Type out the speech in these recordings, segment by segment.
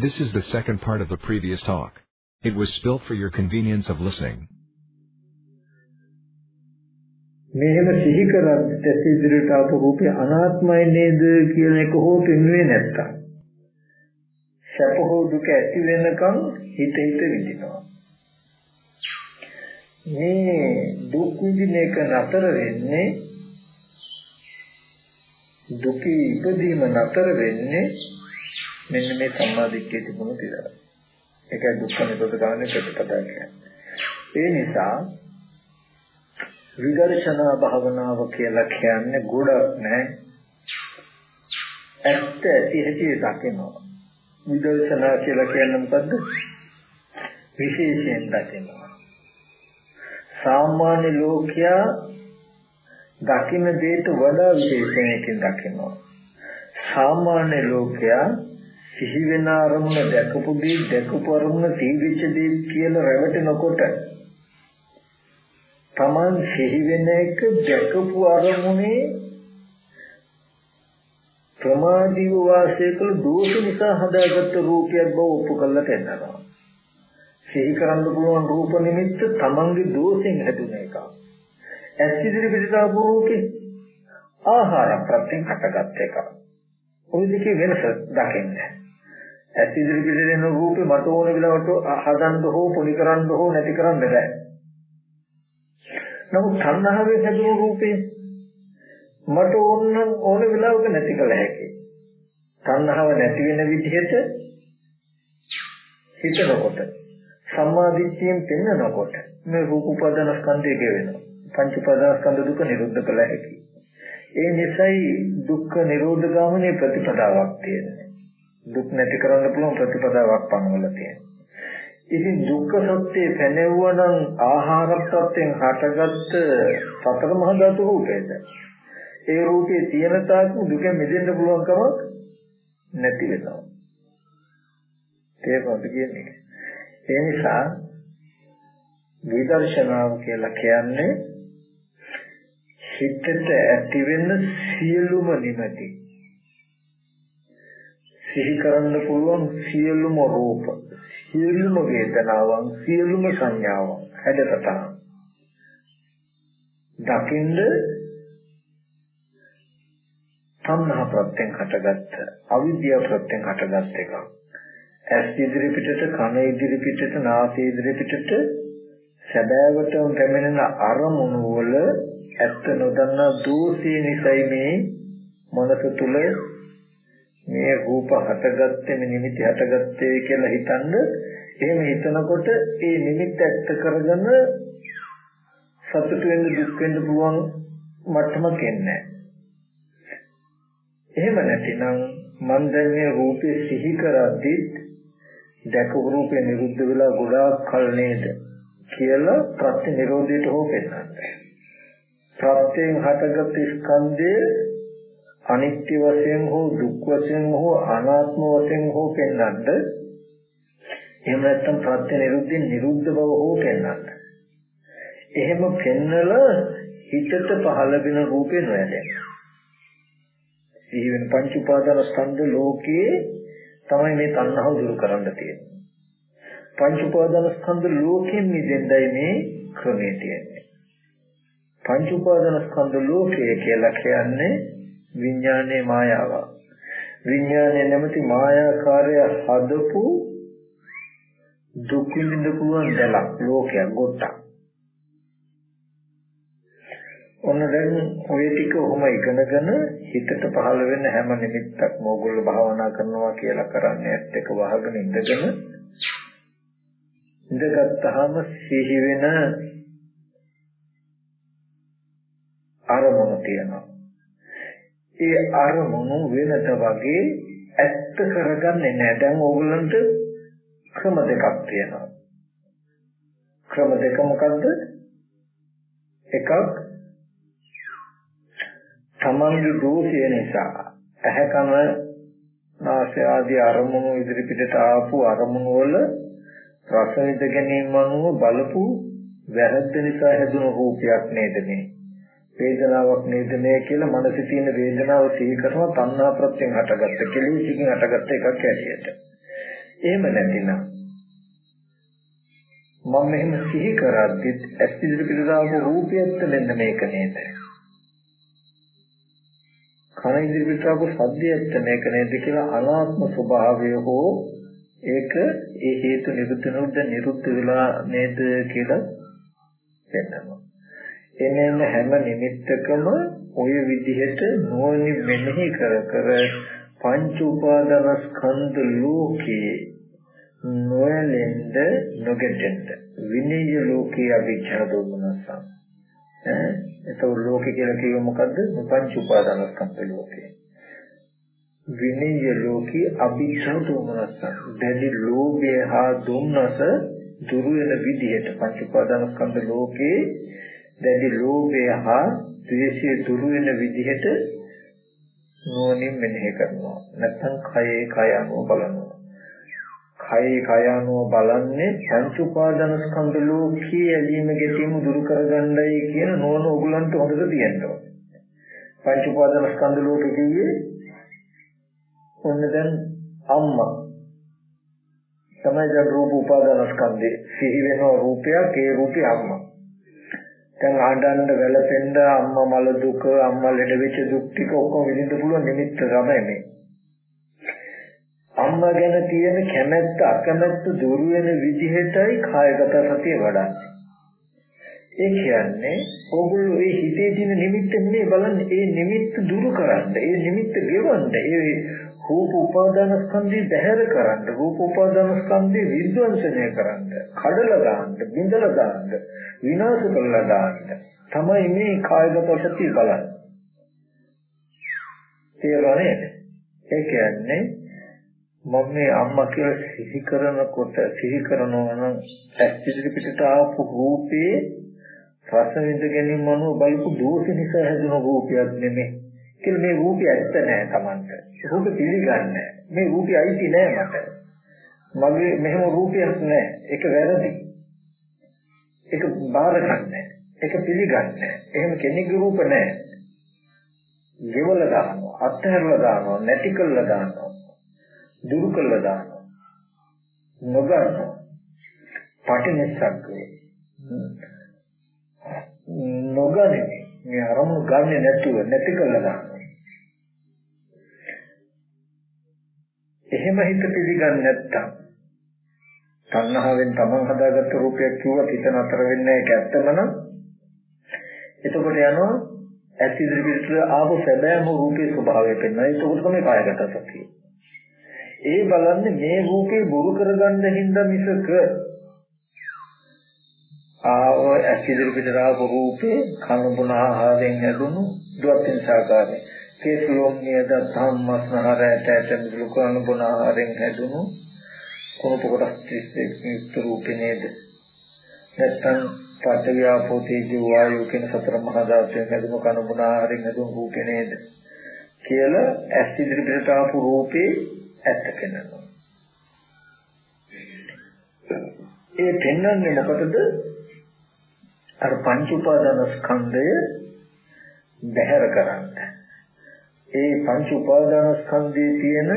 This is the second part of the previous talk. It was spilt for your convenience of listening. මෙහෙම සිහි කරද්දී තැස් ඉදිරියට ආපු රූපේ අනාත්මයි නේද කියන එක හෝ පෙන්වෙන්නේ නැත්තම් සැප හෝ දුක ඇති වෙනකන් හිත හිත විඳිනවා මේ දුක් විඳින එක නතර වෙන්නේ දුක ඉපදීම නතර වෙන්නේ මෙන්න මේ සම්මාදිට්ඨිය තිබුණු විතරයි. ඒකයි දුක්ඛ නිරෝධ ගාමී ප්‍රතිපදාව කියන්නේ. ඒ නිසා විදර්ශනා භාවනාව කියලා කියන්නේ ගොඩක් නෑ. ඇත්ත ඇති හැටි දකිනවා. විදර්ශනා කියලා කියන්නේ මොකද්ද? විශේෂයෙන් දකිනවා. සාමාන්‍ය ලෝකයා දකින්න දෙයට වඩා විශේෂණයකින් දකිනවා. සාමාන්‍ය ලෝකයා සිහි වෙන අරමුණ දැකපු දේ දැකපු අරමුණ තීවිච්ච දේ කියලා රැවටෙනකොට Taman සිහි වෙන එක දැකපු අරමුණේ ප්‍රමාදීව වාසය කළ දෝෂ නිසා හදාගත්ත රූපයක් බව ඔප්පු කරලා තැන්නවා. සිහි කරන්න පුළුවන් රූප නිමිත්ත Tamanගේ දෝෂෙන් හැදුන එක. ඇස් ඉදිරි පිටට ආපු රූපේ ආහාර ප්‍රත්‍යයෙන් හටගත් එක. ওই දෙකේ වෙනස දකින්නේ. ඇස් ඉදිරි පිටට එන රූපේ මට ඕන වෙලාවට හදන්න හෝ පොලි කරන්න හෝ නැති කරන්න බෑ. නමුත් තණ්හාවේ හැදුණු රූපේ මට ඕන ඕන වෙලාවක නැති කළ හැකියි. තණ්හාව නැති වෙන විදිහට හිතනකොට සම්මාදිට්ඨියෙන් පෙන්නකොට මේ රූප උපාදාන ස්කන්ධය ගෙවෙනවා. පංච උපාදාන ස්කන්ධ දුක නිරුද්ධ කළ හැකියි. ඒ නිසයි දුක්ඛ නිරෝධ ගාමනේ ප්‍රතිපදාවක් තියෙනවා. දුක් නැති කරන්න පුළුවන් ප්‍රතිපදාවක් පනවලා තියෙනවා. ඉතින් දුක්ඛ සත්‍ය පැනෙවුවා නම් ආහාර ප්‍රත්‍යයෙන් හටගත්ත සතර මහා ධාතු රූපේද ඒ රූපේ තියෙන තාක් දුක මෙදෙන්න පුළුවන්කම නැති වෙනවා. තේරුම්ද කියන්නේ. ඒ නිසා විදර්ශනාව කියලා කියන්නේ හිතට ඇති වෙන සියලුම නිමැති සිහි කරන්න පුළුවන් සියලුම රූප සියලුම වේදනාවන් සියලුම සංඥාවන් හැඩතල දකින්ද තණ්හා ප්‍රත්‍යයෙන් හටගත්ත අවිද්‍යාව ප්‍රත්‍යයෙන් හටගත් එක. ඇස් ඉදිරි පිටට කන ඉදිරි පිටට නාසය ඉදිරි පිටට සැබෑවටම පැමිණෙන අරමුණු වල ඇත්ත නොදන්නා දෝෂය නිසයි මේ මනස තුල මේ රූප හටගත්තේ මේ නිමිති හටගත්තේ කියලා හිතනද එහෙම හිතනකොට ඒ නිමිත්ත ඇත්ත කරගෙන සතුට වෙන්න දුක් වෙන්න පුළුවන් මට්ටමක් එන්නේ එහෙම නැතිනම් මන් දැන් මේ රූපේ සිහි කරද්දි දැකපු රූපේ නිරුද්ධ වෙලා ගොඩාක් කල නේද කියලා ප්‍රත්‍ය නිරෝධයට හෝ පෙන්නන්නේ. ප්‍රත්‍යයෙන් හටගත් ස්කන්ධය අනිත්‍ය වශයෙන් හෝ දුක් වශයෙන් හෝ අනාත්ම වශයෙන් හෝ පෙන්වන්නට එහෙම නැත්නම් ප්‍රත්‍ය නිරුද්ධින් නිරුද්ධ බව හෝ පෙන්වන්නට එහෙම පෙන්නලා හිතට පහළ වෙන රූපේ නොයදෙන. සිහි වෙන පංච උපාදාන ස්කන්ධ ලෝකයේ තමයි මේ තණ්හාව දුරු කරන්න තියෙන්නේ. පංච උපාදාන ස්කන්ධ ලෝකයෙන් මිදෙන්නයි මේ ක්‍රමයේ තියෙන්නේ. පංච උපාදාන ස්කන්ධ ලෝකය කියලා කියන්නේ විඥානයේ මායාව. විඥානයේ නැමැති මායාකාරය හදපු දුක් විඳින්න පුළුවන් දැලක් ලෝකයක් ගොට්ටක්. ඔන්න දැන් ඔය ටික ඔහොම ඉගෙනගෙන හිතට පහළ වෙන හැම නිමිත්තක්ම ඕගොල්ලෝ භාවනා කරනවා කියලා කරන්නේ ඇත්ත එක වහගෙන ඉඳගෙන ඉඳගත්තාම සිහි වෙන අරමුණ තියෙනවා. ඒ අරමුණු වෙනත වගේ ඇත්ත කරගන්නේ නැහැ. දැන් ඕගොල්ලන්ට ක්‍රම දෙකක් තියෙනවා. ක්‍රම දෙක මොකද්ද? එකක් තමන්ගේ දෝෂය නිසා ඇහැ කන නාසය ආදී අරමුණු ඉදිරිපිටට ආපු අරමුණු වල රස විඳ ගැනීමම බලපු වැරද්ද නිසා හැදුණු රූපයක් නේද මේ වේදනාවක් නේද මේ කියලා මනසේ තියෙන වේදනාව සිහි කරනවා තණ්හා ප්‍රත්‍යයෙන් හටගත්ත කෙලෙසකින් හටගත්ත එකක් ඇටියට. එහෙම නැතිනම් මම මෙහෙම සිහි කරද්දි ඇස් ඉදිරියට දාපු රූපයත් මෙන්න මේක නේද? කන ඉදිරියට දාපු සද්දයත් මේක නේද කියලා අනාත්ම ස්වභාවය හෝ ඒක ඒ හේතු නිරුද්ධ නොවුද නිරුද්ධ වෙලා නේද කියලා පෙන්නනවා. එනෙම හැම නිමිත්තකම ওই විදිහට නොනින් මෙනෙහි කර කර පංච උපාදානස්කන්ධ ලෝකේ නොයලෙන්ද නොගෙටෙන්ද විනය ලෝකේ අවිචාර දෝමනසම් ඈ? එතකොට ලෝකේ කියලා කියව මොකද්ද? පංච උපාදානස්කන්ධ ලෝකේ. විනය ලෝකේ අවිචාර දෝමනසම් දැඩි ලෝභය හා දුම්නස දුරු වෙන විදිහට පංච උපාදානස්කන්ධ ලෝකේ දැඩි ලෝභය හා ද්වේෂය දුරු වෙන විදිහට නෝනින් මෙනෙහි කරනවා. නැත්නම් කයේ කය අනුව බලනවා. කයේ කය අනුව බලන්නේ පංච උපාදාන ස්කන්ධ ලෝකයේ ඇලීම ගැටීම දුරු කරගන්නයි කියන නෝන ඕගලන්ට හොඳට තියෙනවා පංච උපාදාන ස්කන්ධ ලෝකයේ කියේ ඔන්න දැන් අම්මා තමයි දැන් රූප උපාදාන ස්කන්ධේ. සිහි වෙන රූපයක් ඒ රූපේ අම්මා. දැන් ආඩන්න වැළපෙන්න අම්මා මල දුක අම්මා ලෙඩ වෙච්ච දුක් ටික ඔක්කොම විඳින්න පුළුවන් නිමිත්ත තමයි මේ. අම්මා ගැන තියෙන කැමැත්ත අකමැත්ත දුරු වෙන විදිහටයි කායගත සතිය වඩන්නේ. ඒ කියන්නේ ඕගොල්ලෝ ඒ හිතේ තියෙන නිමිත්ත නෙමෙයි බලන්නේ ඒ නිමිත්ත දුරු කරන්න. ඒ නිමිත්ත ගෙවන්න. ඒ රූප උපාදාන ස්කන්ධය බැහැර කරන්න. රූප උපාදාන ස්කන්ධය විද්වංශනය කරන්න. කඩලා දාන්න, බිඳලා දාන්න. විනාශ කරලා දාන්න තමයි මේ කායගත සතිය බලන්නේ. තේරුණානේ? ඒ කියන්නේ මම මේ අම්මා කියලා සිහි කරනකොට සිහි කරනවා නම් ඇස්තිරි පිටට ආපු රූපේ රස විඳ ගැනීම අනුව බලපු දෝෂ නිසා හැදෙන රූපයක් නෙමෙයි. කියලා මේ රූපය ඇත්ත නෑ Tamanta. රූප පිළිගන්නේ මේ රූපය අයිති නෑ මට. මගේ මෙහෙම රූපයක් නෑ. ඒක වැරදි. ඒක බාර ගන්නෑ. ඒක පිළිගන්නේ එහෙම කෙනෙකුගේ රූප නැහැ. ගෙවල දානවා, අත්හැරලා දානවා, නැති කළා දානවා. දුරු කළා දානවා. නොගන්නවා. පටිනිස්සග්ගේ. නොගන්නේ මේ අරමුණු ගන්නෙ නැතුව නැති කළා දානවා. එහෙම හිත පිළිගන්නේ නැත්තම් තණ්හාවෙන් තමන් හදාගත්ත රූපයක් කිව්වත් හිත නතර වෙන්නේ ඒක ඇත්තම නම් එතකොට යනවා ඇස් ඉදිරි පිටට ආපු සැබෑම රූපේ ස්වභාවය පෙන්වනවා. ඒක තමයි කායගත සතිය. ඒ බලන්නේ මේ රූපේ බොරු කරගන්න හින්දා මිසක ආව ඇස් ඉදිරි පිටට ආපු රූපේ කන බොන ආහාරයෙන් හැදුණු දුක්ඛින් සාකාරය. කේසලෝම්නියද ධම්මස්නහරයට ඇට මිදුළු කන බොන ආහාරයෙන් හැදුණු කොහොම කොටස් 31 යුක්ත රූපේ නේද? නැත්නම් පඨවි ආපෝ තේජෝ වායෝ කියන සතර මහා ධාතුන් හැදුණු කන මුණ ආහාරයෙන් හැදුණු රූපේ නේද? කියලා ඇස් ඉදිරියට ආපු රූපේ ඇත්ත පෙන්වනවා. ඒ පෙන්වන්නේ මොකටද? අර පංච උපාදාන ස්කන්ධය බැහැර කරන්න. ඒ පංච උපාදාන ස්කන්ධයේ තියෙන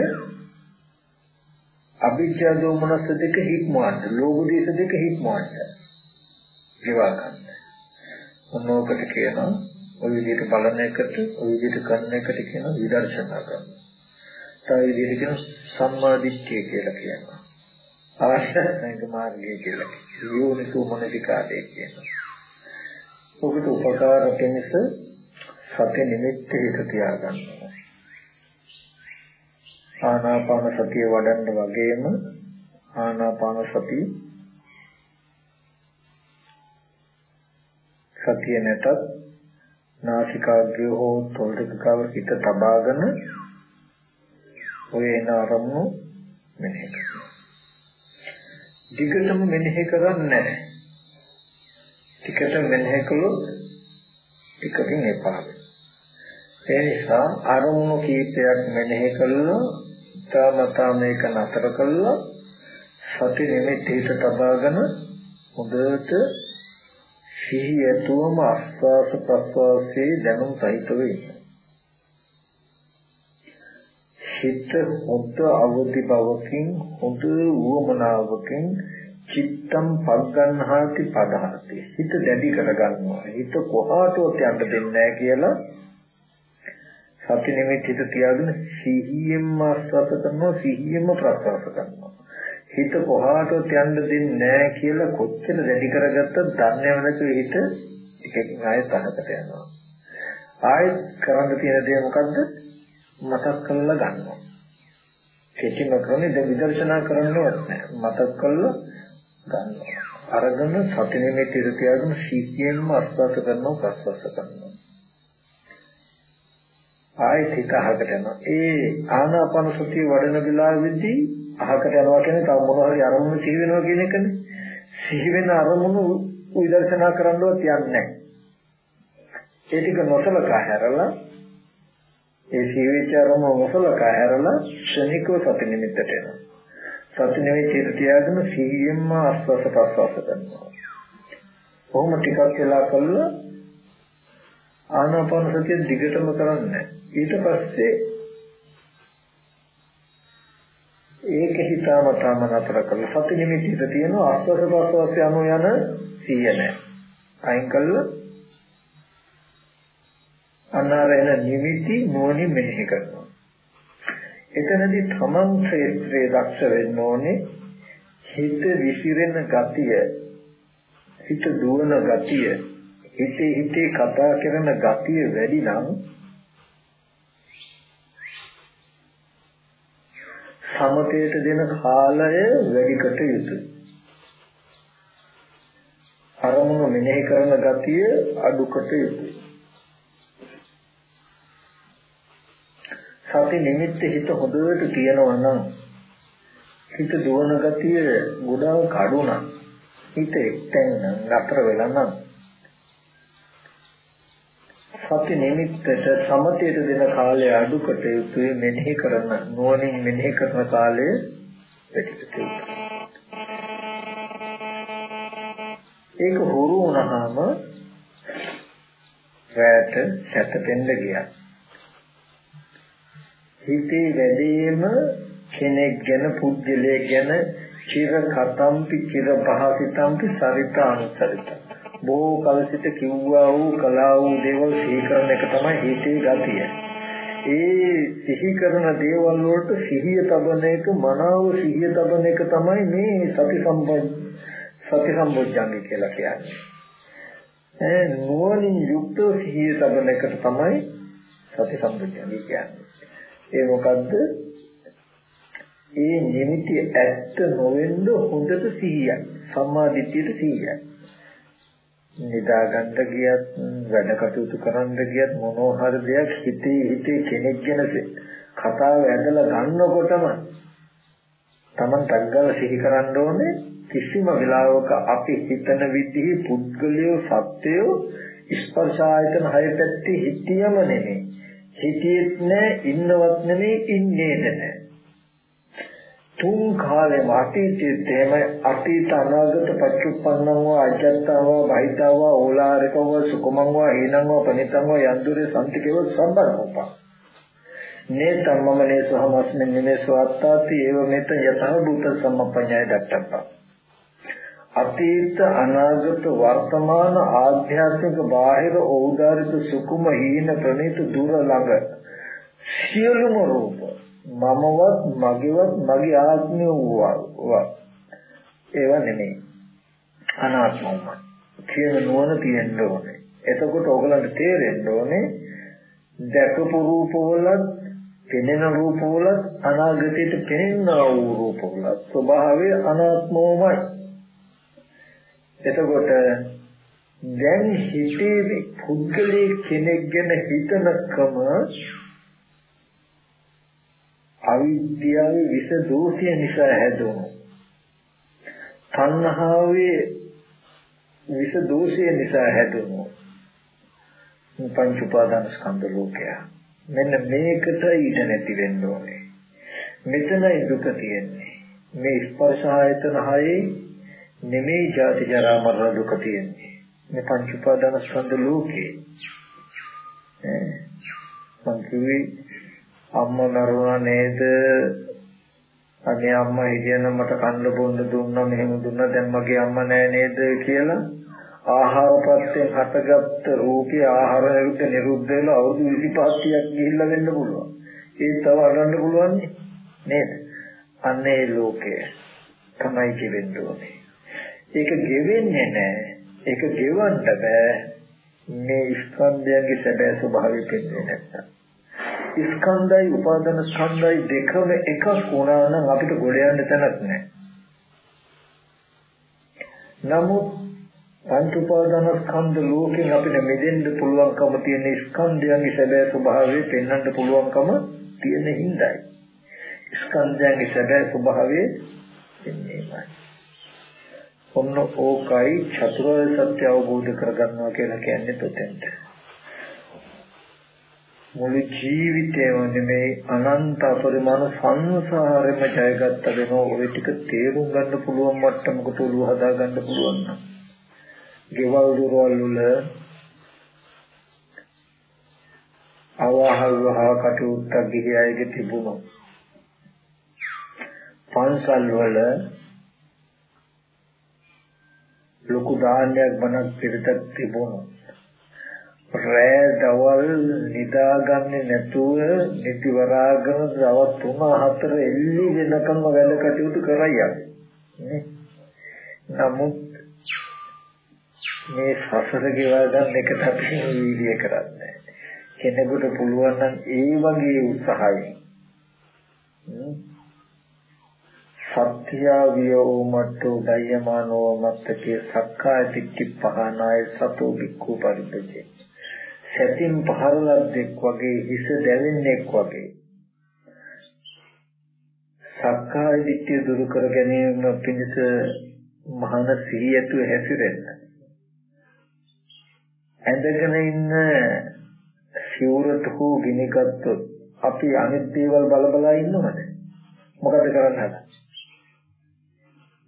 අවිජ්ජා දෝමනස දෙක හික්මවන්න ලෝභ දේශ දෙක හික්මවන්න ජීවා ගන්න. මොනෝකට කියනවා? ඔය විදිහට බලන එකට ඔය විදිහට කරන එකට කියනවා විදර්ශනා කරනවා. තව විදිහට කියනවා සම්මා දිට්ඨිය කියලා කියනවා. ආශ්‍රයක මාර්ගය කියලා. කියනවා යෝනිසෝ මනසිකාරය කියනවා. ඔබට උපකාර කෙනෙක් සත්‍ය නිමිත්ත හිත තියාගන්නවා ආනාපාන සතිය වඩන්න වගේම ආනාපාන සතිය සතිය නැතත් නාසිකාග්‍රය හෝ තොල්දකව හිත තබාගෙන ඔය එන අරමුණු මෙනෙහි කරනවා. දිගටම මෙනෙහි කරන්නේ නැහැ. ටිකට මෙනෙහි කළොත් ටිකකින් එපා. ඒ නිසා අරමුණු කීපයක් මෙනෙහි කළා හිතාමතා මේක නතර කළා සති නිමිති හිත තබාගෙන හොඳට සිහිය ඇතුවම ආස්වාස ප්‍රස්වාසයේ දැනුම් සහිතව ඉන්න. හිත හොඳ අවදි බවකින් හොඳ වුවමනාවකින් චිත්තම් පග්ගන්හාති පදහති. හිත දැඩි කරගන්නවා. හිත කොහාටවත් යන්න දෙන්නේ නැහැ කියලා සති නිමිති හිත තියාගෙන සිහියෙන්ම ආස්වාද කරනවා සිහියෙන්ම ප්‍රසවාස කරනවා. හිත කොහාටවත් යන්න දෙන්නේ නැහැ කියලා කොච්චර දැඩි කරගත්තත් දන්නේ නැතුව හිත එකකින් ආයෙත් අහකට යනවා. ආයෙත් කරන්න තියෙන දේ මොකද්ද? මතක් කරලා ගන්නවා. කෙටිම ක්‍රමෙ දැන් විදර්ශනා කරන්නවත් නැහැ. මතක් කරලා ගන්නවා. අරගෙන සති නිමිති ඉතිරියාගෙන සීතියෙන්ම අස්වාස කරනවා ප්‍රස්වාස කරනවා. ආයෙත් හිත අහකට යනවා. ඒ ආනාපාන සතිය වඩන වෙලාවෙදී අහකට යනවා කියන්නේ තව මොනවා හරි අරමුණු සිහි වෙනවා කියන එකනේ. සිහි වෙන අරමුණු විදර්ශනා කරන්නවත් යන්නේ නැහැ. ඒ ටික නොසලකා හැරලා ඒ සිහි වෙච්ච අරමුණු නොසලකා හැරලා ශනිකව සති නිමිත්තට එනවා. සති නෙවෙයි චේත තියාගෙන සිහියෙන්ම ආස්වාස ප්‍රස්වාස කරනවා. කොහොම ටිකක් වෙලා කළා ආනාපාන සතිය දිගටම කරන්නේ. ඊට පස්සේ ඒක හිතාමතාම නතර කරලා සති නිමිතිට තියෙන ආස්වාස ප්‍රස්වාස යන යන සිහිය නැහැ. අයින් කළා අනාරයන නිමිති නොනි මෙහෙ කරනවා. එතනදී තමන් ක්ෂේත්‍රයේ දක්ෂ වෙන්න ඕනේ. හිත විසිරෙන ගතිය හිත දුවන ගතිය හිතේ හිතේ කතා කරන ගතිය වැඩි නම් සමතයට දෙන කාලය වැඩි කට යුතුයි. අරමුණු මෙනෙහි කරන ගතිය අඩු කට යුතුයි. සති නිමිත්ත හිත හොඳට තියෙනවා නම් හිත දුවන ගතිය ගොඩාක් අඩු නම් හිත එක්තෙන් නතර වෙලා නම්. සති නිමිත්තට සමතයට දෙන කාලය අඩු කොට යුතුයි මෙනෙහි කරන නුවණින් මෙනෙහි කරන කාලය වැඩි ඒක හුරු වුණාම රැට සැතපෙන්න ගියා. හිතේ වැඩිම කෙනෙක් ගැන පුද්ගලයෙක් ගැන චිර කතම්පි චිර භාසිතම්පි සරිත අනුසරිත බොහෝ කල සිට කිව්වා වූ කලා වූ දේවල් සිහි කරන එක තමයි හිතේ ගතිය. ඒ සිහි කරන දේවල් වලට සිහිය තබන එක මනාව සිහිය තබන එක තමයි මේ සති සම්පජ් සති සම්පජ්ජංගය කියලා කියන්නේ. ඒ නුවණින් යුක්ත සිහිය තබන එකට තමයි සති සම්පජ්ජංගය කියන්නේ. ඒ මොකද්ද? ඒ නිමිති ඇත්ත නොවෙන්න හොඳට සිහියක්. සම්මා දිට්ඨියට සිහියක්. නිදා ගන්න ගියත් වැඩ කටයුතු කරන්න ගියත් මොනවා හරි දෙයක් හිතේ හිතේ කෙනෙක් ගැන කතාව ඇදලා ගන්නකොටම Taman තග්ගල සිහි කරන්න ඕනේ කිසිම වෙලාවක අපි හිතන විදිහේ පුද්ගලයෝ සත්‍යෝ ස්පර්ශ ආයතන හය පැත්තේ හිතියම නෙමෙයි හිතියෙත් නෑ ඉන්නවත් නෙමෙයි ඉන්නේ නෑ තුන් කාලේ අතීතයේ තේම අතීත අනාගත පච්චුප්පන්නව අජත්තව බහිතව ඕලාරිකව සුකුමංව හේනංව පනිතංව යන්දුරේ සම්තිකේව සම්බරෝපා නේතම්මම නේසහමස්මින් නේසවත්තාති ඒව මෙත යතහ භූත සම්පඤ්ඤය දක්ටප්පා අතීත අනාගත වර්තමාන ආධ්‍යාත්මික බාහිර ඕදාරිත සුකුම හීන ප්‍රණීත දුර ළඟ සියලුම රූප මමවත් මගේවත් මගේ ආත්මය වූවා ඒවා නෙමෙයි. අනාත්මයි කියන නුවණ තියෙන්න ඕනේ. එතකොට ඔයගලන්ට තේරෙන්න ඕනේ දැකපු රූපවලත් පෙනෙන රූපවලත් අනාගතයට පෙනෙනා වූ රූපවලත් ස්වභාවය අනාත්මවමයි. එතකොට දැන් හිතේ පුද්ගලයේ කෙනෙක් ගැන හිතනකම අවිද්‍යාවේ විස දෝෂය නිසා හැදුණු. තණ්හාවේ විස දෝෂය නිසා හැදුණු. පංච උපාදාන ස්කන්ධ ලෝකය. මෙන්න මේකට ඊට නැති වෙන්න ඕනේ. මෙතනයි දුක තියෙන්නේ. මේ ස්පර්ශ ආයතන හයේ නෙමෙයි ජාති ජරා මරණ දුක තියෙන්නේ. මේ පංච උපාදාන ස්කන්ධ ලෝකේ. මං කිව්වේ අම්මා මරුණා නේද අනේ අම්මා හිටියනම් මට කන්න බොන්න දුන්නා මෙහෙම දුන්නා දැන් මගේ අම්මා නෑ නේද කියලා ආහාරපත්යෙන් හටගත්ත රූපේ ආහාර නිරුද්ධ නිරුද්ධ වෙලා අවුරුදු 25ක් ගිහිල්ලා වෙන්න පුළුවන්. ඒ තව අරන්න පුළුවන් නේද? අන්නේ ලෝකය තමයි ජීවෙන්න ඕනේ. ඒක ගෙවෙන්නේ නැහැ. ඒක ගෙවන්න බෑ. මේ ස්කන්ධයන්ගේ සැබෑ ස්වභාවය පෙන්වන්නේ නැත්තම්. ස්කන්ධයි උපාදාන ස්කන්ධයි දෙකම එකක් වුණා නම් අපිට ගොඩ යන්න තැනක් නැහැ. නමුත් පංච උපාදාන ස්කන්ධ ලෝකෙන් අපිට මෙදෙන්න පුළුවන්කම තියෙන ස්කන්ධයන්ගේ සැබෑ ස්වභාවය පෙන්වන්න පුළුවන්කම තියෙන හිඳයි. ස්කන්ධයන්ගේ සැබෑ ස්වභාවය එන්නේමයි. ඔන්න ඕකයි චතුරාර්ය සත්‍ය අවබෝධ කරගන්නවා කියලා කියන්නේ තොතෙන්ට. මුළු ජීවිතේම මේ අනන්ත අපරිමාණ සංසාරෙම ජයගත්ත වෙනවා ඔය ටික තේරුම් ගන්න පුළුවන් මට්ටමකට ඔළුව හදා ගන්න පුළුවන් නම්. ගෙවල් දොරවල් වල අවහල් වහ කටයුත්තක් ගිහි අයගේ තිබුණා. පන්සල් වල ලොකු දානයක් බණක් පිළිතක් තිබුණා. රෑ දවල් නිදාගන්නේ නැතුව නිදි වරාගෙන දවස් 3 4 එල්ලි වෙනකම්ම වැඩ කටයුතු කරයියා. නමුත් මේ සසර ගෙවා ගන්න එකට අපි වීර්ය කරන්නේ. කෙනෙකුට පුළුවන් නම් ඒ වගේ උත්සාහයෙන් සත්‍යා වියෝමට්ටෝ දයමානෝ මත්තකේ සක්කාය දිට්ඨි පහනාය සතෝ බික්ඛු පරිද්දේ සැතින් පහරලද්දෙක් වගේ හිස දැවෙන්නෙක් වගේ. සක්කාය දිට්ඨිය දුරු කර ගැනීම පිණිස මහාන සිහියතු හැසිරෙන්න. ඇඳගෙන ඉන්න සිවුරට හෝ ගිනිගත්තොත් අපි අනිත් දේවල් බල බල ඉන්නවද? මොකද කරන්නේ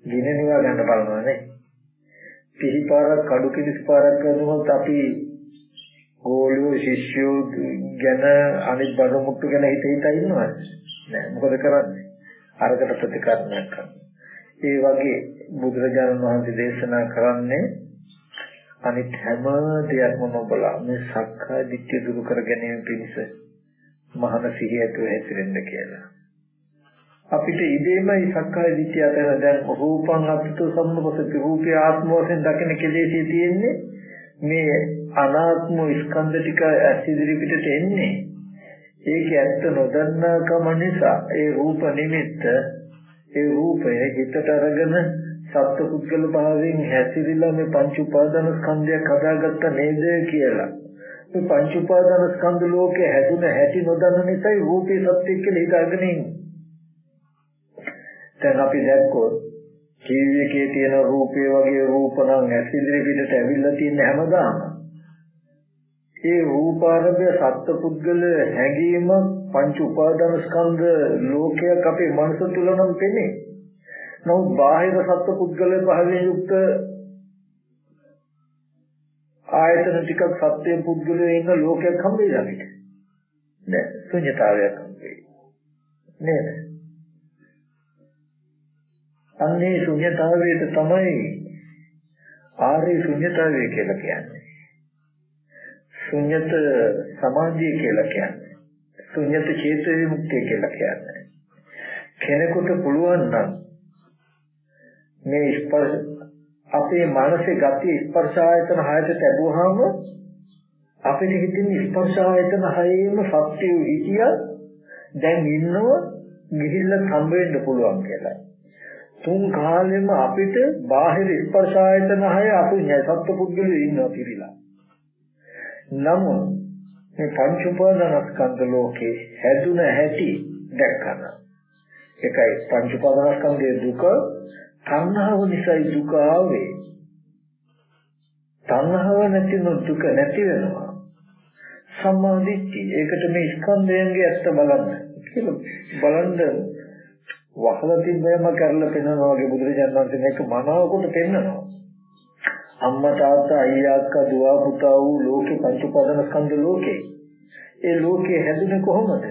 ගින නිවා ගන්න බලනවා නේ. පිළිපාරක් කඩු කිලිස් පාරක් කරනකොට අපි ගෝලියෝ ශිෂ්‍යෝ ගැන අනිත් බඩ මුට්ටු ගැන හිත හිතා ඉන්නවද? නෑ මොකද කරන්නේ? අරකට ප්‍රතිකරණයක් කරනවා. ඒ වගේ බුදුරජාණන් වහන්සේ දේශනා කරන්නේ අනිත් හැම දෙයක්ම නොබලා මේ සක්කාය දිට්ඨිය දුරු කර ගැනීම පිණිස මහාන සිහියතු හැසිරෙන්න කියලා. අපිට ඉබේමයි සක්කාය දිට්ඨිය අතර දැන් රූපං අත්තු සම්මුපසති රූපේ ආත්ම වශයෙන් දකින කෙලෙසේ තියෙන්නේ මේ අනාත්ම ස්කන්ධ ටික ඇස් ඉදිරි පිටට එන්නේ. ඒක ඇත්ත නොදන්නාකම නිසා ඒ රූප නිමිත්ත ඒ රූපය හිතට අරගෙන සත්පුද්ගල භාවයෙන් හැසිරීලා මේ පංච උපාදාන ස්කන්ධයක් හදාගත්ත නේද කියලා. මේ පංච උපාදාන ස්කන්ධ ලෝකේ හැදුන හැටි නොදන්න නිසායි රූපේ සත්‍ය කියලා හිතාගෙන ඉන්නේ. දැන් අපි දැක්කොත් ටීවී එකේ තියෙන රූපේ වගේ රූප නම් ඇසිදිරි පිටට ඇවිල්ලා තියෙන හැමදාම ඒ රූපාරම්භය සත්පුද්ගල හැඟීම පංච උපාදාන ස්කන්ධ ලෝකයක් අපේ මනස තුල නම් පෙනේ. නමුත් බාහිර සත්පුද්ගල භාවයෙන් යුක්ත ආයතන ටිකක් සත්‍ය පුද්ගලයෝ ඉන්න ලෝකයක් හම්බෙලා අපිට. නෑ ශුන්‍යතාවයක් හම්බෙයි. නේද? අන්නේ ශුන්‍යතාවයට තමයි ආර්ය ශුන්‍යතාවය කියලා කියන්නේ. ශුන්‍යත සමාධිය කියලා කියන්නේ. ශුන්‍යත චේත විමුක්තිය කියලා කියන්නේ. කෙනෙකුට පුළුවන් නම් මේ ස්පර්ශ අපේ මානසික ගති ස්පර්ශ ආයතන හයට ලැබුවාම අපිට හිතින් ස්පර්ශ ආයතන හයේම සත්‍යය හිතිය දැන් ඉන්නව ගිහිල්ලා හම්බ වෙන්න පුළුවන් කියලා. තුන් කාලෙම අපිට බාහිර ස්පර්ශ ආයතන හය අසුඤ්ඤයි සත්පුද්ගලයෝ ඉන්නවා පිළිලා. නමුත් මේ පංච උපාදානස්කන්ධ ලෝකේ හැදුන හැටි දැක්කම ඒකයි පංච උපාදානස්කන්ධයේ දුක තණ්හාව නිසා දුක ආවේ. තණ්හාව නැති දුක නැති වෙනවා. සම්මාදිට්ඨිය ඒකට මේ ස්කන්ධයන්ගේ ඇත්ත බලන්න කියලා බලන්න වහලා තිබ්බම කරලා පෙන්වනවා වගේ බුදුරජාණන් වහන්සේ මේක මනාවකට පෙන්වනවා. අම්මා තාත්තා අයියා අක්කා දුව පුතා වූ ලෝකේ පංච උපාදාන ස්කන්ධ ලෝකේ. ඒ ලෝකේ හැදුනේ කොහොමද?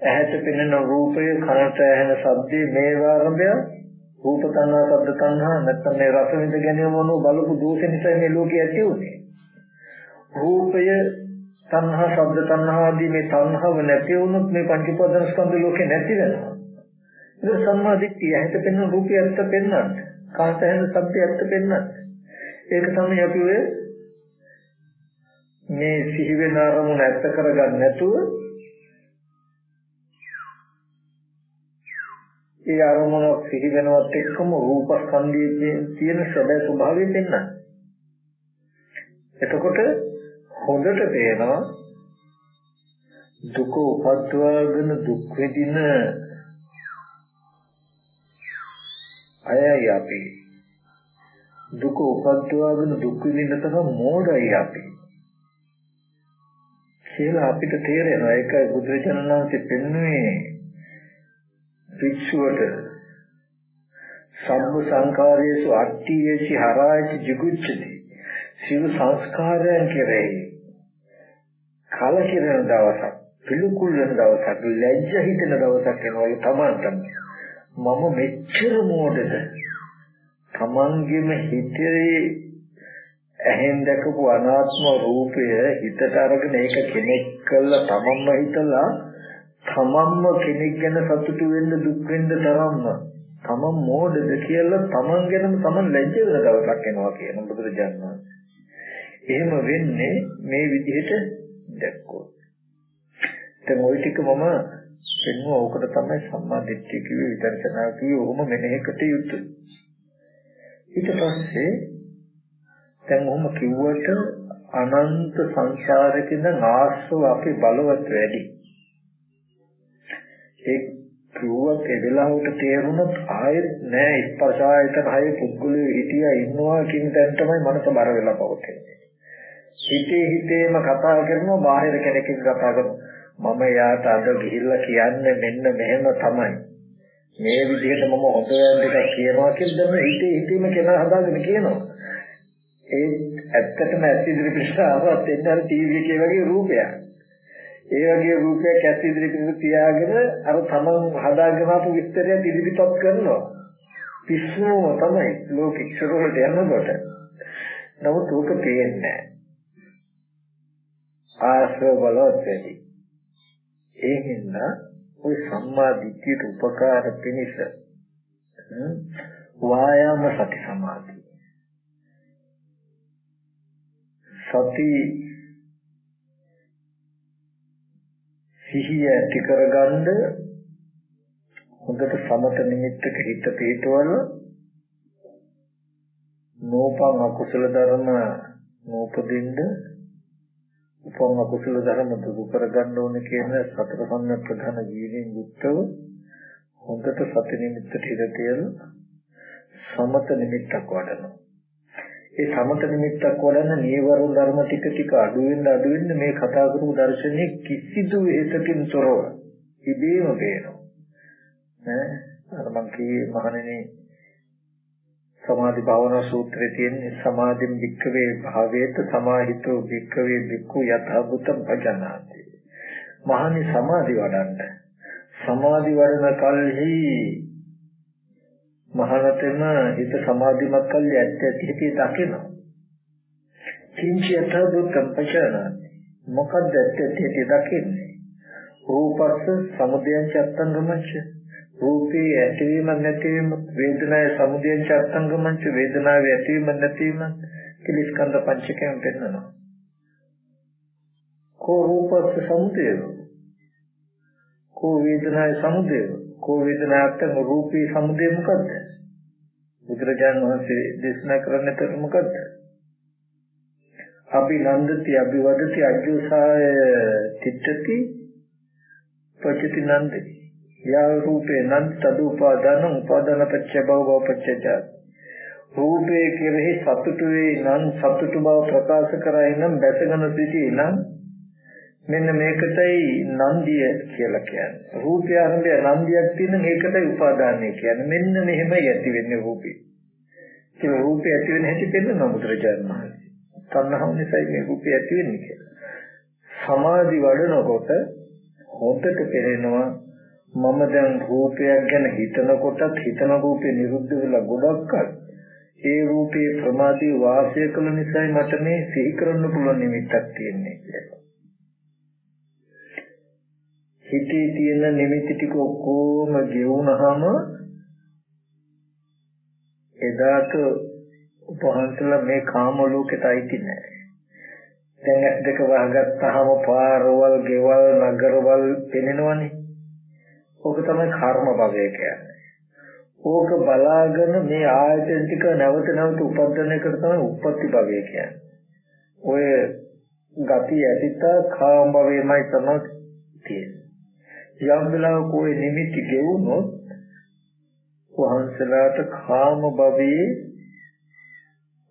ඇහැට පෙනෙන රූපය කනට ඇහෙන ශබ්දේ මේ ආරම්භය රූප තණ්හා ශබ්ද තණ්හා නැත්නම් මේ රස විඳ ගැනීම මොනෝ බලපු දෝෂ නිසා මේ ලෝකේ ඇති උනේ රූපය තණ්හා ශබ්ද තණ්හා ආදී මේ තණ්හාව නැති වුණොත් මේ පංච උපාදාන ස්කන්ධ ලෝකේ නැති වෙනවා ඒක සම්මා දිට්ඨිය ඇහැට පෙනෙන රූපය ඇත්ත පෙන්වන්න කාන්ත ඇහෙන ශබ්දය ඇත්ත පෙන්වන්න ඒක තමයි අපි ඔය මේ සිහි වෙන අරමුණ ඇත්ත කරගන්න නැතුව ඒ අරමුණක් සිහි වෙනවත් එක්කම රූපස්කන්ධයේ තියෙන සැබෑ ස්වභාවය දෙන්න. එතකොට හොඳට තේනවා දුක උපද්දවාගෙන දුක් විඳින අයයි අපි. දුක උපද්දවාගෙන දුක් විඳින තරම් මෝඩයි අපි. කියලා අපිට තේරෙනවා ඒක බුදුරජාණන් වහන්සේ පෙන්වන්නේ භික්ෂුවට සම්බ සංකාරයේසු අට්ඨියේසි හරායති ජිගුච්ඡති සියලු සංස්කාරයන් කෙරෙහි කලකිරෙන දවසක් පිළිකුල් වෙන දවසක් ලැජ්ජ හිතෙන දවසක් එනවා තමන්ටම මම මෙච්චර මෝඩද තමන්ගෙම හිතේ ඇහෙන් දැකපු අනාත්ම රූපය හිතට අරගෙන ඒක කෙනෙක් කළා තමන්ම හිතලා තමන්ම කෙනෙක් ගැන සතුටු වෙන්න දුක් වෙන්න තරම්ම තමන් මෝඩද කියලා තමන් ගැනම තමන් ලැජ්ජ වෙන දවසක් එනවා කියන බුදුරජාණන් වහන්සේ. එහෙම වෙන්නේ මේ විදිහට දැක්කොත්. දැන් ওই ටික මම පෙන්වුවා ඕකට තමයි සම්මා දිට්ඨිය කිව්වේ විදර්ශනා කිව්වේ ඔහොම මෙනෙහිකට යුතුයි. ඊට පස්සේ දැන් ඔහොම කිව්වට අනන්ත සංසාරේ ඉඳන් ආශ්‍රව අපි බලවත් වැඩි. ඒ කිව්වත් ඒ වෙලාවට තේරුණොත් ආයෙත් නෑ ස්පර්ශ ආයතන හයේ පුද්ගලයෝ හිටියා ඉන්නවා කියන තැන තමයි මනස බර වෙලා පවතින්නේ. හිතේ හිතේම කතා කරනවා බාහිර කෙනෙක්ගෙන් කතා කරනවා මම යාට අද ගිහිල්ලා කියන්නේ මෙන්න මෙහෙම තමයි. මේ විදිහට මම හොඳ දෙයක් කියනවා කියලා දැන් හිතේ හිතේම කෙනා හදාගෙන කියනවා. ඒ ඇත්තටම ඇත්ත ඉදිරි පිටාවත් එන්න අර ටීවී එකේ වගේ රූපයක්. ඒ වගේ රූපයක් ඇස් ඉදිරියට තියාගෙන අර තමන් හදාගෙන ආපු විස්තරය ඉදිරිපත් කරනවා. පිස්සුම තමයි ලෝක ඉස්සර වලට යනකොට. නමුත් ඕක පේන්නේ නැහැ. ආශ්‍රව බලවත් වැඩි. ඒ හින්දා ওই සම්මා දිට්ඨියට උපකාර පිණිස වායාම සති සමාධි සති සිහිය ඇති කරගන්න හොඳට සමත නිමිත්තක හිත පිටවල නෝපං අකුසල ධර්ම නූපදින්න උපං අකුසල ධර්ම දුරු කරගන්න ඕනේ කියන සතර සම්‍යක් ප්‍රධාන ජීවීන් යුක්තව හොඳට සති නිමිත්තට හිත තියලා සමත නිමිත්තක් වඩනවා. ඒ සමත නිමිත්තක් වඩන නීවරණ ධර්ම ටික ටික අඩු වෙන්න අඩු වෙන්න මේ කතා කරපු දර්ශනේ කිසිදු හේතකින් තොරව ඉබේම පේනවා. ඈ? අර මං කී මහණෙනි සමාධි භාවනා සූත්‍රයේ තියෙන සමාධින් වික්කවේ භාවේත සමාහිතෝ වික්කවේ වික්ඛු යථාභූතම් පජානාති මහණනි සමාධි වඩන්න සමාධි වඩන කල්හි මහානතෙම හිත සමාධිමත් කල්ලි ඇත්ත ඇති හිතේ දකිනවා. කිංචිත දුක්ඛ පචරණති. මොකද්ද ඇත්ත ඇති හිතේ දකින්නේ? රූපස්ස සමුදයං චත්තංගමච්ච රූපේ ඇතිවීම නැතිවීම වේදනාවේ සමුදයං චත්තංගමච්ච වේදනාවේ ඇතිවීම නැතිවීම කියලා ස්කන්ධ පංචකයෙන් පෙන්නනවා. කෝ රූපස්ස සමුදය කෝ වේදනාවේ සමුදය කෝ වේදනාවට රූපී සමුදය මොකද්ද? බුදුරජාණන් වහන්සේ දේශනා කරන්නට මොකද්ද? අභිනන්දති අභිවදති අජ්ජෝසාය තිට්ඨති පච්චති නන්දති යා රූපේ නන්ද තදුපාදාන උපාදාන පච්ච භව භව පච්ච රූපේ කෙරෙහි සතුටු වේ නම් සතුටු බව ප්‍රකාශ කරයි නම් දැසගෙන සිටී නම් මෙන්න මේකටයි නන්දිය කියලා කියන්නේ. රූපය ආරම්භය නන්දියක් තියෙන මේකටයි උපාදානය කියන්නේ. මෙන්න මෙහෙමයි ඇති වෙන්නේ රූපේ. ඒ රූපය ඇති වෙන හැටි දෙන්න බුදුරජාණන් වහන්සේ. තණ්හාව නිසා මේ රූපය ඇති වෙන්නේ කියලා. සමාධි වඩනකොට හොඳට පේනවා මම දැන් රූපයක් ගැන හිතනකොටත් හිතන රූපේ නිරුද්ධ වෙලා ගොඩක් ඒ රූපේ ප්‍රමාදී වාසය කළ නිසායි මට මේ සිහි කරන්න පුළුවන් නිමිත්තක් තියෙන්නේ කියලා. හිතේ තියෙන නිමිති ටික ඔක්කොම ගෙවුනහම එදාට උපහන්සලා මේ කාම ලෝකෙට අයිති නැහැ. දැන් දෙක වහගත්තාම පාරවල්, ගෙවල්, නගරවල් පෙනෙනවනේ. ඕක තමයි කර්ම භවය කියන්නේ. ඕක බලාගෙන මේ ආයතන ටික නැවත නැවත උපදින එකට තමයි උප්පත්ති භවය කියන්නේ. ඔය ගති ඇතිත කාම භවයමයි තමයි තියෙන්නේ. යම් වෙලාවක ඔය නිමිති ගෙවුනොත් වහන්සලාට කාම භවයේ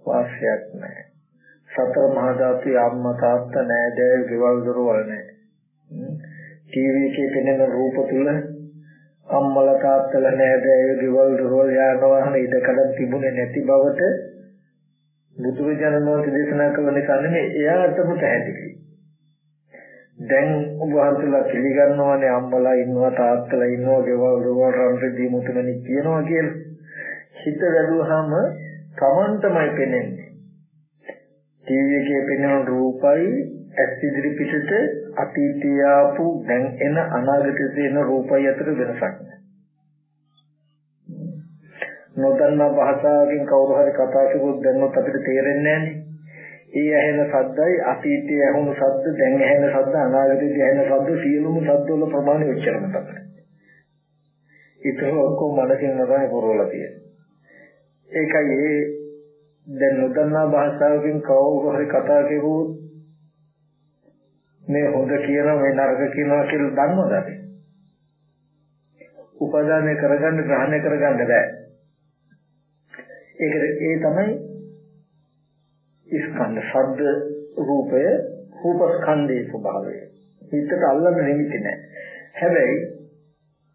වාසයක් නැහැ. සතර මහා ධාතු අම්මා තාත්තා නෑදෑයෝ ගෙවල් දොරවල් නැහැ. ටීවී එකේ පෙනෙන රූප තුල අම්මලා තාත්තලා නෑදෑයෝ ගෙවල් දොරවල් යාන වාහන ඉදකඩම් තිබුණේ නැති බවට බුදුරජාණන් වහන්සේ දේශනා කළ නිසා නෙමෙයි එයාටම පැහැදිලි. දැන් ඔබ වහන්සේලා පිළිගන්නවනේ අම්මලා ඉන්නවා තාත්තලා ඉන්නවා ගෙවල් දොරවල් රන්සදී මුතුමනි කියනවා කියලා. හිත වැදුවාම Tamanටමයි පෙනෙන්නේ. ටීවී එකේ පෙනෙන රූපයි ඇස් ඉදිරි පිටට අතීතය ආපු දැන් එන අනාගතයේ තියෙන රූපයි අතර වෙනසක් නැහැ. නොදන්නා භාෂාවකින් කවුරු හරි කතා කරුවොත් දැන්නොත් අපිට තේරෙන්නේ නැහනේ. ඒ ඇහෙන ශබ්දයි අතීතයේ ඇහුණු ශබ්ද දැන් ඇහෙන ශබ්ද අනාගතයේ ඇහෙන ශබ්ද සියලුම ශබ්දවල ප්‍රමාණය උච්චරණ තමයි. ඒක ඔක්කොම මනසින් නරයි පුරවලා තියෙන්නේ. ඒකයි ඒ දැන් නොදන්නා භාෂාවකින් කවුරු හරි කතා කරුවොත් මේ හොඳ කියනවා මේ නරක කියනවා කියලා දන්නවද අපි? උපාදානය කරගන්න ග්‍රහණය කරගන්න බෑ. ඒක ඒ තමයි ස්කන්ධ ශබ්ද රූපය රූප ස්කන්ධයේ ස්වභාවය. හිතට අල්ලන්න නිමිති නැහැ. හැබැයි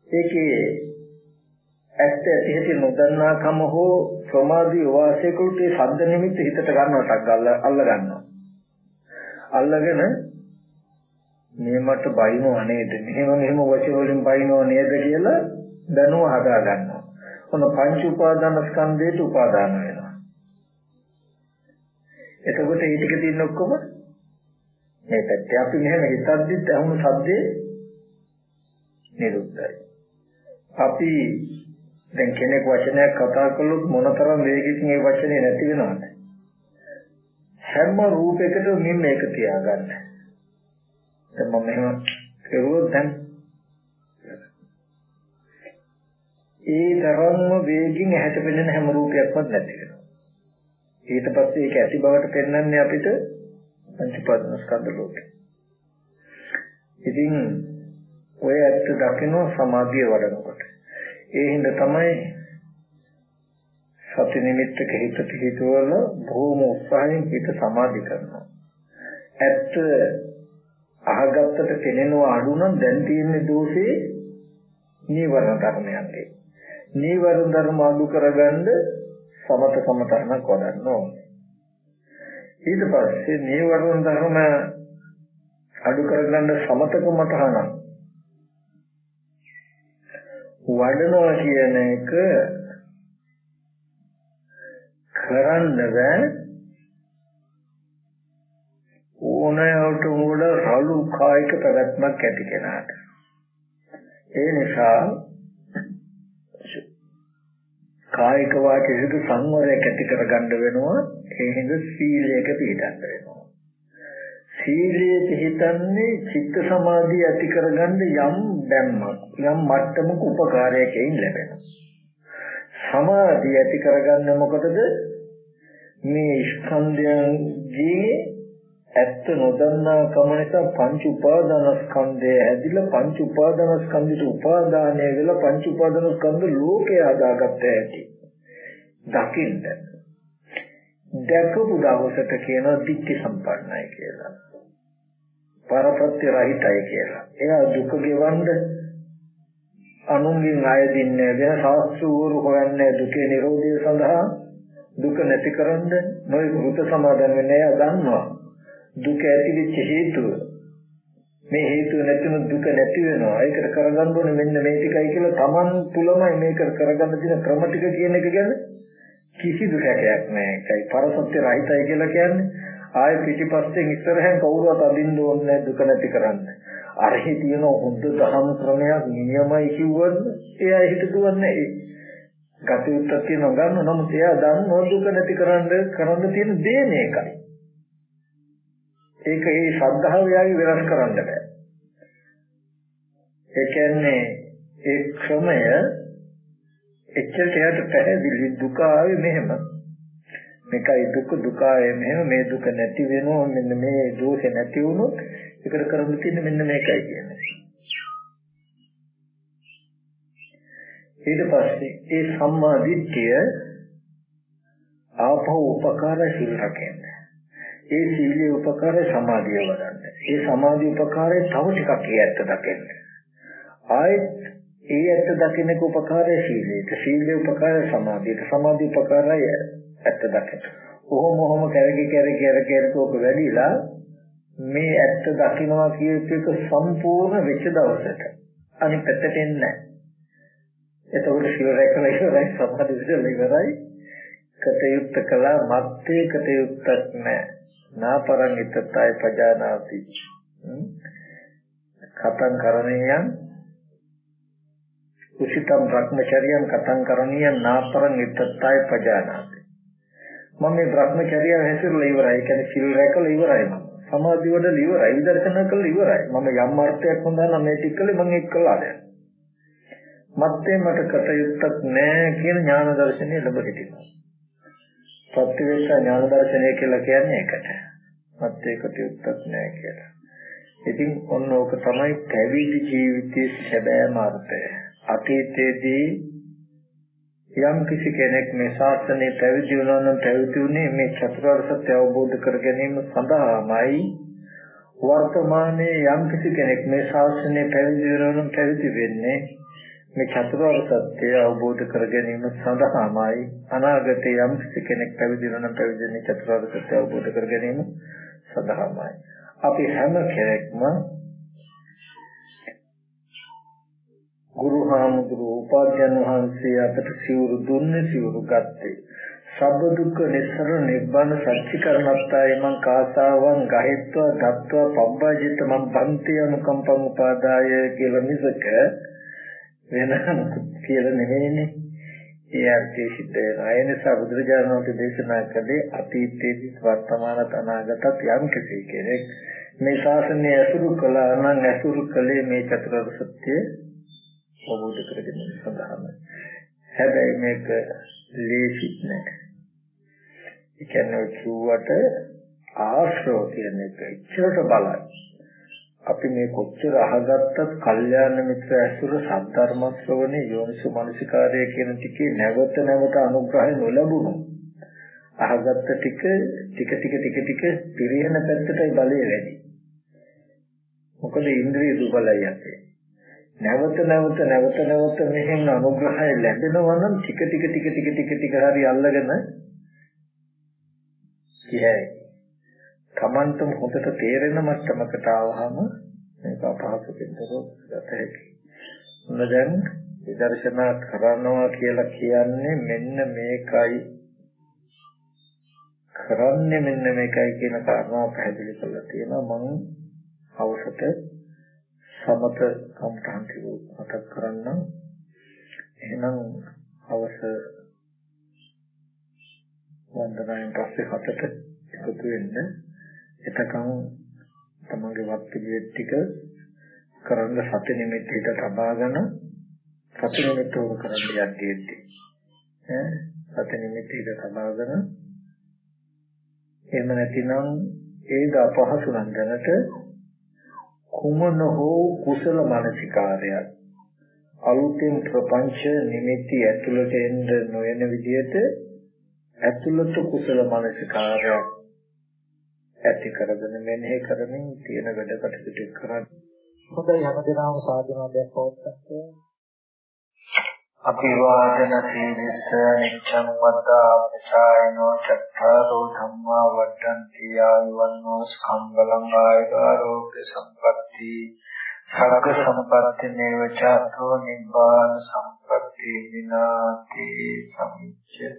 ඒකේ ඇත්ත ඇති නොදන්නාකම හෝ ප්‍රමාදී වාසය කුල්ටේ ශබ්ද නිමිත්ත හිතට ගන්නවට අල්ල අල්ල ගන්නවා. අල්ලගෙන මේ මට බයිනව නේද? මෙහෙම මෙහෙම වචන වලින් බයිනව නේද කියලා දැනුව හදා ගන්නවා. ඔන්න පංච උපාදාන ස්කන්ධයට උපාදාන වෙනවා. එතකොට මේ ටික තියෙන ඔක්කොම මේ පැත්තේ අපි මෙහෙම හිතද්දිත් අහුණු සද්දේ නිරුද්ධයි. අපි දැන් කෙනෙක් වචනයක් කතා කළොත් මොනතරම් වේගකින් ඒ වචනේ නැති වෙනවද? හැම රූපයකටම මෙන්න මේක තියාගන්න. දැන් මම මෙහෙම කරුවොත් දැන් ඒ තරම්ම වේගින් ඇහැට පෙනෙන හැම රූපයක්වත් නැති වෙනවා. ඊට පස්සේ ඒක ඇති බවට පෙන්වන්නේ අපිට පංචපාදන ස්කන්ධ ලෝකේ. ඉතින් ඔය ඇත්ත දකින්න සමාධිය වඩනකොට. ඒ හින්දා තමයි සති නිමිත්තක හිත පිහිටවල බොහොම උත්සාහයෙන් හිත සමාධි කරනවා. ඇත්ත අහගත්තට පෙනෙනවා අඩු නම් දැන් තියෙන දෝෂේ නීවරණ ධර්මයන්ගේ. නීවරණ ධර්ම අඩු කරගන්න සමත සමතරණක් වඩන්න ඕනේ. ඊට පස්සේ නීවරණ ධර්ම අඩු කරගන්න සමතකම තහනම් වඩනවා කියන එක කරන්න බෑ ඕනෑවට උඩ රළු කායික පැවැත්මක් ඇති කෙනාට. ඒ නිසා කායික වාචික සංවරයක් ඇති කරගන්න වෙනවා. ඒ හින්දා සීලයක පිළිපදන්න වෙනවා. සීලයේ පිළිපදන්නේ චිත්ත සමාධිය ඇති කරගන්න යම් දැම්මක් යම් මට්ටමක උපකාරයකින් ලැබෙනවා. සමාධිය ඇති කරගන්න මොකටද? මේ ස්කන්ධයන්ගේ ඇත්ත නොදන්නා කම නිසා පංච උපාදානස්කන්ධය ඇදිලා පංච උපාදානස්කන්ධයට උපාදානය වෙලා පංච උපාදානස්කන්ධ ලෝකය හදාගත්ත ඇති. දකින්න. දැකපු දවසට කියනවා දික්ටි සම්පන්නයි කියලා. පරපත්‍ය රහිතයි කියලා. එයා දුක ගෙවන්න අනුන්ගෙන් ආය දින්නේ වෙන සාස්ත්‍රවරු හොයන්නේ දුකේ නිරෝධය සඳහා දුක නැති කරන්න නොයි වෘත සමාදන් වෙන්නේ එයා දන්නවා. දුක ඇතිවෙච්ච හේතුව මේ හේතුව නැතිනම් දුක නැති වෙනවා. ඒකට කරගන්න ඕනේ මෙන්න මේ ටිකයි කියලා Taman තුලමයි මේක කරගන්න තියෙන ක්‍රම ටික කියන එක ගැන කිසිදු හැකයක් නැහැ. ඒකයි පරසත්‍ය රහිතයි කියලා කියන්නේ. ආයෙ පිටිපස්සෙන් ඉස්සරහෙන් කවුරුවත් අදින්න ඕනේ දුක නැති කරන්න. අරහි තියෙන හොඳ දහම් ක්‍රමයක් නියමයි කිව්වොත් එයා හිත දුවන්නේ ඒ. ගතියුත්තක් තියෙනවා ගන්න නමුත් එයා දන්නව දුක නැති කරන්න කරන්න තියෙන දේ මේකයි. ඒක ඒ ශ්‍රද්ධාව යාගේ වෙනස් කරන්න බෑ. ඒ කියන්නේ ඒ ක්‍රමය එච්චරට යට පැහැදිලි දුක ආවේ මෙහෙම. මේකයි දුක දුක ආවේ මෙහෙම මේ දුක නැති වෙනවා මෙන්න මේ දෝෂ නැති වුණොත් ඒකට කරන්න තියෙන්නේ මෙන්න මේකයි කියන්නේ. ඊට පස්සේ ඒ සම්මා දිට්ඨිය ආපහු උපකාර සිල් රැකෙන්න. ඒ සීලේ උපකාරය සමාධිය වඩන්න. ඒ සමාධි උපකාරය තව ටිකක් ඒ ඇත්ත දකින්න. ආයෙත් ඒ ඇත්ත දකින්නක උපකාරය සීලයට. සීලේ උපකාරය සමාධියට. සමාධි උපකාරය ඇත්ත දකින්න. කොහොම කොහොම කරගෙන කරගෙන කරගෙන ඔක වැඩිලා මේ ඇත්ත දකින්නවා කියප එක සම්පූර්ණ වෙච්ච දවසට අනිත් පැත්තට එන්නේ නැහැ. එතකොට සිල් රැකලා ඉවරයි සමාධි විදලා ඉවරයි. කටයුත්ත කළා මත්තේ කටයුත්තක් නැහැ. නාපරං ඉතතය පජානාති. කතං කරණීයං උසිතම් භ්‍රමචර්යං කතං කරණීයං නාපරං ඉතතය පජානාති. මම මේ භ්‍රමචර්යය හැසිරලා ඉවරයි. කියන්නේ සිල් රැකලා ඉවරයි මම. සමාධි වඩලා ඉවරයි. විදර්ශනා කළා ඉවරයි. මම යම් අර්ථයක් හොඳා නම් මේ ටික කළේ මම ඒක කළා දැන්. මත්තේ මට කටයුත්තක් නැහැ කියන ඥාන දර්ශනය ලැබ හිටිනවා. ප්‍රතිවේක්ෂ ඥාන දර්ශනය කියලා කියන්නේ ඒකට. මත් ඒකට උත්තක් නෑ කියලා. ඉතින් ඔන්න ඕක තමයි පැවිදි ජීවිතයේ සැබෑම අර්ථය. අතීතයේදී යම් කිසි කෙනෙක් මේ ශාස්ත්‍රයේ පැවිදි වුණා නම් පැවිදි වුණේ මේ චතුරාර්ය සත්‍ය අවබෝධ කර ගැනීම සඳහාමයි වර්තමානයේ යම් කිසි කෙනෙක් මේ ශාස්ත්‍රයේ පැවිදි වෙනවා නම් පැවිදි වෙන්නේ මේ චතුරාර්ය සත්‍ය අවබෝධ කර ගැනීම සඳහාමයි අනාගතයේ යම් කෙනෙක් පැවිදි වෙන පැවිදෙන්නේ චතුරාර්ය සත්‍ය අවබෝධ කර ගැනීම සඳහාමයි. අපි හැම කෙනෙක්ම ගුරු හාමුදුරු උපාධ්‍යයන් වහන්සේ අපට සිවුරු දුන්නේ සිවුරු ගත්තේ. සබ්බ දුක්ඛ නිස්සර නිබ්බාන සත්‍චිකරණත්තාය මං කාසාවන් ගහිත්වා දත්වා පබ්බජිත මං බන්ති අනුකම්පං උපාදාය කියලා මිසක වෙන කියලා නෙමෙයිනේ. ඒ අර්ථයේ සිද්ධ වෙනවා. ඒ නිසා බුදුරජාණන් වහන්සේ දේශනා කළේ අතීතයේදී වර්තමානත් අනාගතත් යම් කෙනෙක් මේ ශාසනය ඇසුරු කළා නම් ඇසුරු කළේ මේ චතුරාර්ය සත්‍ය අවබෝධ කරගෙන සඳහාමයි. හැබැයි මේක ලේසිත් නෑ. ඒ කියන්නේ කිව්වට ආශ්‍රව කියන එක ඉච්ඡාට බලයි. අපි මේ කොච්චර අහගත්තත් කල්යාණ මිත්‍ර ඇසුර සද්ධර්ම ශ්‍රවණේ යෝනිසු මනසිකාරය කියන ටිකේ නැවත නැවත අනුග්‍රහය නොලැබුණු. අහගත්ත ටික ටික ටික ටික ටික පිරියන පැත්තටයි බලය වැඩි. මොකද ඉන්ද්‍රිය දුබලයි අපේ. නැවත නැවත නැවත නැවත මෙහෙම අනුග්‍රහය ලැබෙනවා නම් ටික ටික ටික ටික ටික ටික හරි අල්ලගෙන කියයි. Tamantum හොඳට තේරෙන මට්ටමකට ආවහම මේක අපහසුකෙන් තොරව ගත හැකියි. මොනදැන් විදර්ශනා කරනවා කියලා කියන්නේ මෙන්න මේකයි. කරන්නේ මෙන්න මේකයි කියන කාරණාව පැහැදිලි කරලා තියෙනවා. මම අවසත සමත කම්පටන් කිව්ව මතක් කරන්න එහෙනම් අවස වන්දනාවෙන් පස්සේ හතට එකතු වෙන්න. එතකන් තමන්ගේ වත් පිළිවෙත් ටික කරන්න සති නිමිති හිත තබාගෙන සති නිමිති උරු කරන්න යද්දී ඈ සති නිමිති හිත තබාගෙන එහෙම නැතිනම් ඒක අපහසු නම් දැනට කුමන හෝ කුසල මානසිකාරයක් අලුතෙන් ප්‍රපංච නිමිති ඇතුළට එන්න නොයන විදිහට ඇතුළත කුසල මානසිකාරයක් ඇති කරගෙන මෙනෙහි කරමින් තියෙන වැඩ කටයුතු කරන්න. හොඳයි හැමදේම සාධනාවක් පවත්වා අභිවාදන සීලිස්ස නිච්ඡං වද්දා පචායනෝ චත්තාරෝ ධම්මා වඩ්ඩಂತಿ ආයුවන්නෝ ස්කම්බලං ආයුරෝග්‍ය සම්පatti සග්ග සම්පatti නේවචාතෝ නිබ්බාන සම්පatti විනාති සමිච්ඡති